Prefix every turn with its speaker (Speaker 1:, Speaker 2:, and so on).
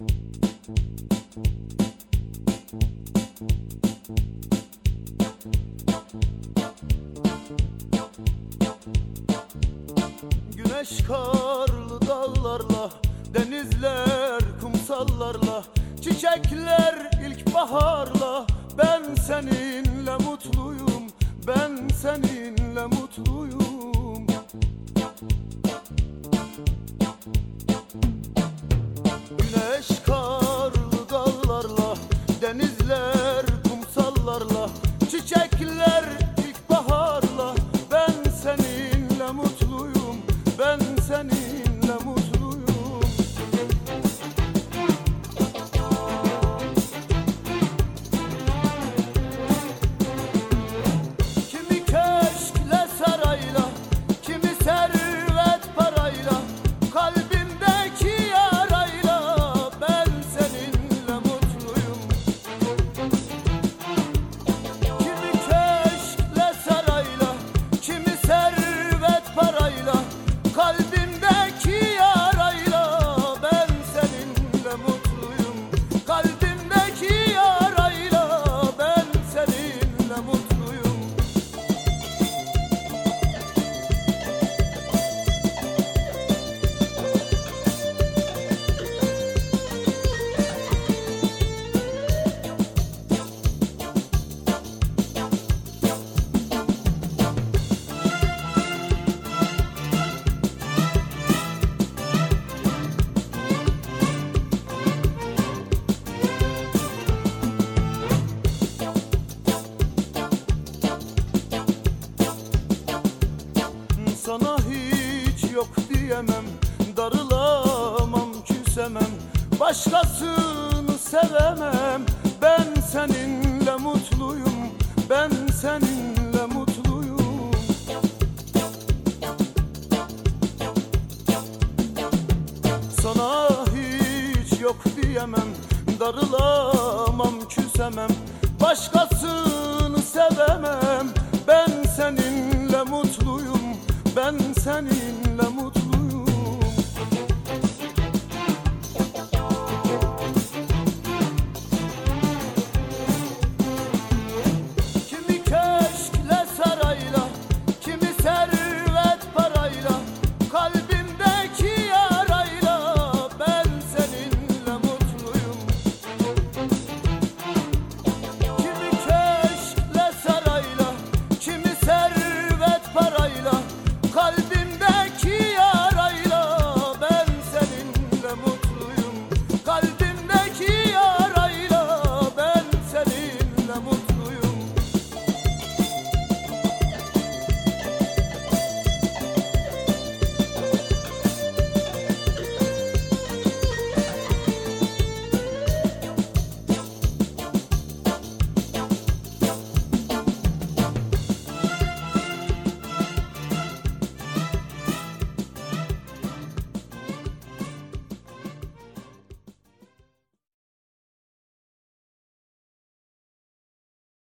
Speaker 1: Güneş karlı dağlarla Denizler kumsallarla Çiçekler ilkbaharla Ben seninle mutluyum Ben seninle mutluyum Güneş karlı dağlarla Denizler kumsallarla Çiçekler ilkbaharla. Ben seninle mutluyum Ben seninle yok diyemem Darılamam küsemem. Başkasını sevemem Ben seninle mutluyum Ben seninle mutluyum. Sana hiç yok diyemem Darılamam küsemem. Başkasını sevemem Ben seninle mutluyum Ben seninle mutluyum